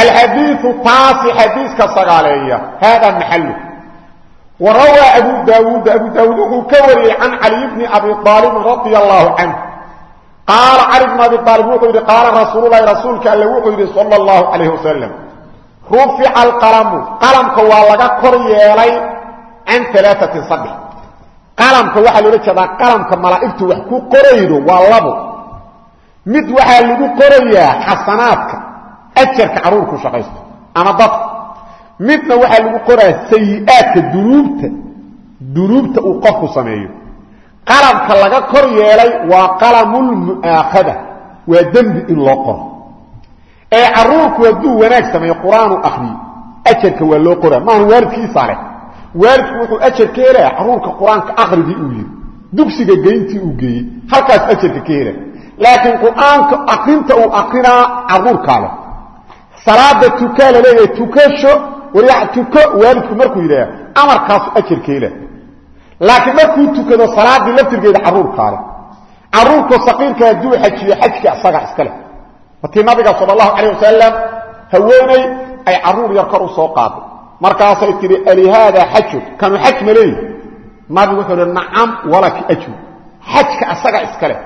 alxadiiu taasi xadiiska sagaaleeya hada maxalu wa rawaa abu daawuud abu daawuud wuxuu ka wariyey can caliy bni abi aalibin radia allahu canh qaala cali bn abi aalib wuxuu yidhi qaala rasuululahi rasuulka alle wuxuu yidhi sal اllahu calayh wasalam rufica alqalamu qalamka waa laga kor yeelay can alaatin saddex qalamka waxaa loola jeedaa qalamka malaa'igtu wax ku qoraydo ajarka caruurku shaqaysto ama dadka midna waxaa lagu qoraa sayi'aadka dunuubta dunuubta uu qofku sameeyo. Qalamka laga kor yeelay waa qalamulmu'aakhada waa dembi in loo qoro. Ee caruurku hadduu wanaag sameeyo qur'aanu akriyo ajarka waa loo qoraa maaha waalidkiisa leh. Waalidku wuxuu ajar ka helaya caruurka qur'aanka akrigii uu yiri. Dugsiga geyntii uu geeyey halkaas ajarka ka helaya laakiin uu akrinaa salaada tukaa la leeyahay tukasho tuko waalidku markuu yidhaah amarkaas ajarkeela laakiin markuu tukado salaadii laftirgeeda caruurkaale caruurkoo saqiirka hadduu xajiyo xajka isagaa iska leh. Watii nabiga sal allahu calayh haweenay ay carruur yar u soo qaaday markaasay tihi alihaadaa xajun? Kanu xaj ma leeyihi nabigu wuxuu hi nacam walaki ajru. Xajka asagaa iska leh.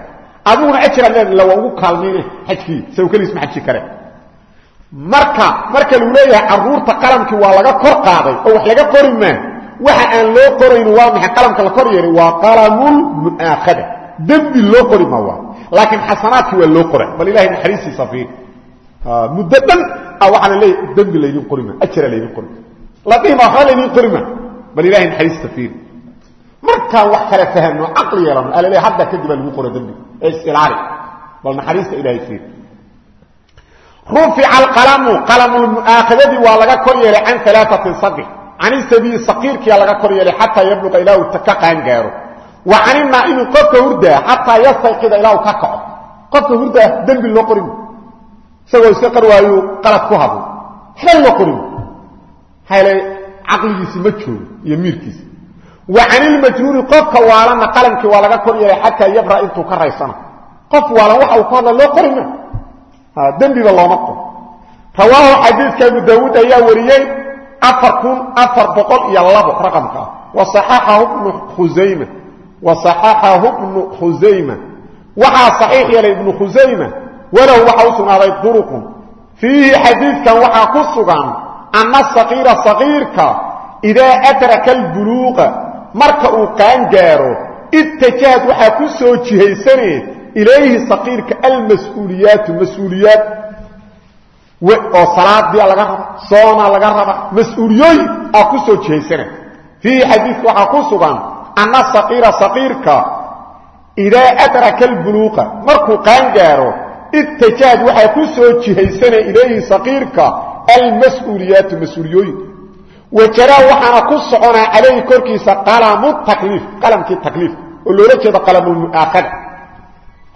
Adiguna ajiraan leed la waa ugu kaalmayne xajkii sawkeliisma xaji kale marka marka lagu leeyahay carruurta qalamkii waa laga kor qaaday oo wax laga qori maa waxa aan loo qorayni waa maxay? Qalamka la kor yeelay waa qalamulmu'aakhada dembi loo qori ma waa. Laakiin xasanaadkii waa loo qora bal ilahay naxariistiisa fiir muddo dhan a waxaana leeya dembi laydin qorima ajara laydin qorima ladhihima waxba laydin qorima bal ilahay naxariista fiir markaan wax kale fahmno caqli yeelano ala leeya hadda kadib aa lagu qora dembi ee isilaali bal naxariista ilahay fiir rufica alqalamu qalamulmu'aakhadadii waa laga kor yeelay can alaatin saddex can isabii saqiirkiyaa laga kor yeelay xataa yabluqa ilaa uu ka qaangaaro. Wa can inaa'imi qofka hurdaa xataa yastayqida ilaa uu ka kaco. Qofka hurdaa dembi loo qorim isagoo iska qarwaayu qalad ku hadlo waxba loo qorim hele caqligiisi ma joogo iyo miirkiisa. Wa can ilmajnuuni qofka waalana qalamkii waa laga kor yeelay xataa yabra intuu ka raysana. Qof dembiba looma qoro rawaahu xadiidka abu daawuud ayaa wariyey afar kun afar boqol iyo labo raqamka. Ah wa saxaxahu bnu khusayma wa saxaxahu bnu khusayma waxaa saxiix yeelay ibnu khusayma walow waxa u sugnaaday duruqun. Fiihi xadiidkan waxaa ku sugan ana saqiira saqiirka idaa adraka albuluuqa marka uu qaangaaro ittajahad waxaa ku soo jihaysanee ilayhi saqiirka almas-uuliyaatu mas'uuliyaad oo salaadia laga raba soona laga raba mas'uuliyooyin aa ku soo jihaysana fiihi xadiidka waxaa ku sugan ana saqiira saqiirka idaa adraka albuluuqa markuu qaangaaro ittajahad waxaa ku soo jihaysana ilayhi saqiirka almas-uuliyaatu mas'uuliyooyin wajaraa waxaana ku soconaa calayhi oo loola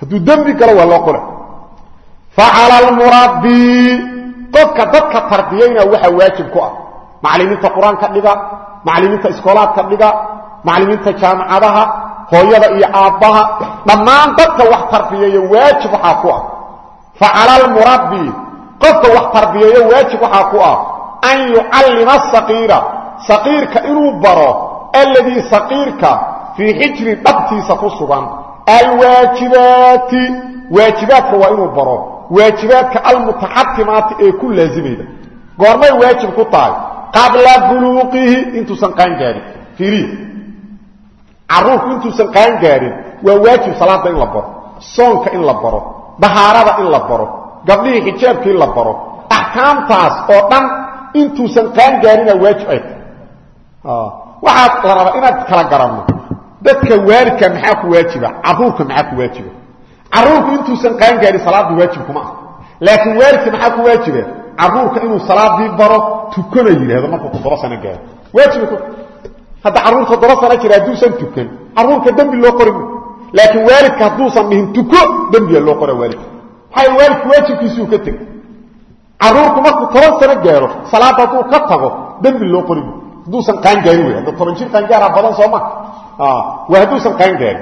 hadduu dembi galo waa loo qora facala almurabbi qofka dadka tarbiyayna waxaa waajib ku ah. Macallimiinta qur'aanka dhiga macallimiinta iskoolaadka dhiga macallimiinta jaamacadaha hooyada iyo aabbaha dhammaan dadka wax tarbiyeeya waajib waxaa ku ah. Facala almurabbi qofka wax tarbiyeeyo waajib waxaa ku ah. An yucallima saqiira. Saqiirka inuu baro alladii saqiirka fii xijri dhabtiisa ku sugan alwaajibaati waajibaadka waa inuu baro waajibaadka almutaxatimaati ee ku laazimayda goormay waajib ku tahay qabla buluuqihi intuusan qaangaarin fiiriya caruurku intuusan qaangaarin waa waajib salaada in la baro soonka in la baro dahaarada in la baro gabdhihii xijaabka in la baro axkaamtaas oo dhan intuusan qaangaarina waajib ay tahay waxaa la rabaa inaad kala garanno dadka waalidka maxaa ku waajiba? Caruurka maxaa ku waajiba? Caruurku intuusan qaangaarin salaadii waajib kuma ah laakiin waalidka maxaa ku waajiba? Caruurka inuu salaadii baro tukana yidhaahdo markuu toddoba sano gaaro waajiba hadda carruur toddoba sano jira hadduusan tukan. Caruurka dembi loo qori laakiin waalidka hadduusan dhihin tuko dembiga loo qora waalidka. Maxaa waalidku waajibkiisuu ka tegay caruurku markuu toban sano gaaro salaada hadduu ka tago dembi loo qori hadduusan qaangaarin wey hadda toban jir qaangaara badan sooma waa hadduusan qaangaarin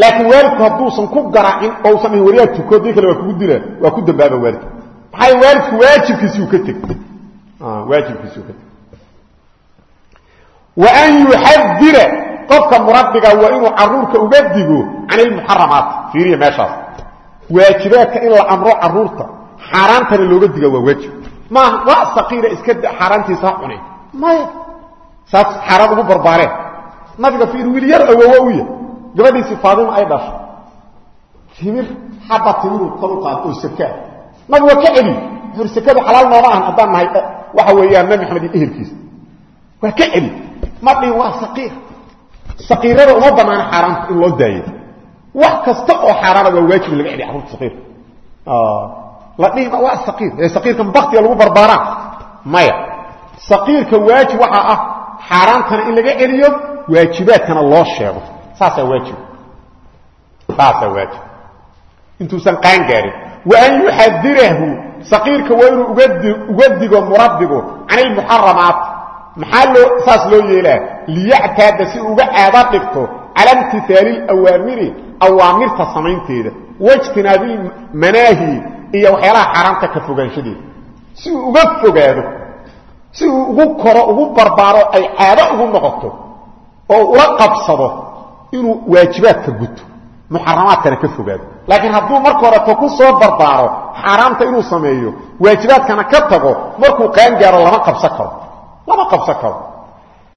laakiin waalidku hadduusan ku garaacin ousan dhihin wariyaa tuko dii kale waa kugu dila waa ku dambaaba waalidka. Maxay waalidku waajibkiisuu ka teg waajibkiisuu ka teg wa an yuxadira qofka murabbiga waa inuu caruurka uga digo can ilmuxaramaat fiiriya meeshaas. Waajibaadka in la amro carruurta xaaraantana looga diga waa waajib. Maaha waa saqiira iska xaaraantiisa ha cuneen. Maya saas xaaraan ugu barbaareen nabiga fiir wiil yar awowo u yahy gabadhiisii faadima ay dhashay. Timir xaba timiruu kor u qaado oo sakaa nabi waa ka celi wuxuuri sakadu xalaal nooma ahan haddaan nahay. Waxa weeyaan nabi maxamed iyo ehelkiisa. Waa ka celi ma dhihin waa saqiir. Saqiirada uma banaana xaaraanta in loo daayo. Wax kasta oo xaaraana waa waajib laga celiya carruurta saqiirka la dhihi waa saqiir. Ee saqiirkan baktiga lagu barbaaraan maya. Saqiirka waajib waxaa ah xaaraantana in laga celiyo waajibaadkana loo sheego. Saasaa waajib. Saasaa waajib. Intuusan qaan gaarin. Wa an yuxadirahu saqiirka waa inuu uga digo murabbigu can ilmuxaramaat maxaa loo saas loo yeelaa? Liyactaada si uga caada dhigto cala imtihaali اlawaamiri awaamirta samaynteeda. Wاjtinaabilmanaahi iyo waxyaalaha xaaraamta ka fogaanshadeeda si uu uga fogaado si uu ugu koro ugu barbaaro ay caado ugu noqoto oo ula qabsado inuu waajibaadka guto muxaramaadkana ka fogaado. Laakiin hadduu marka horeto ku soo barbaaro xaaraamta inuu sameeyo waajibaadkana ka tago markuu qaan gaaro lama qabsan karo. Lama qabsan karo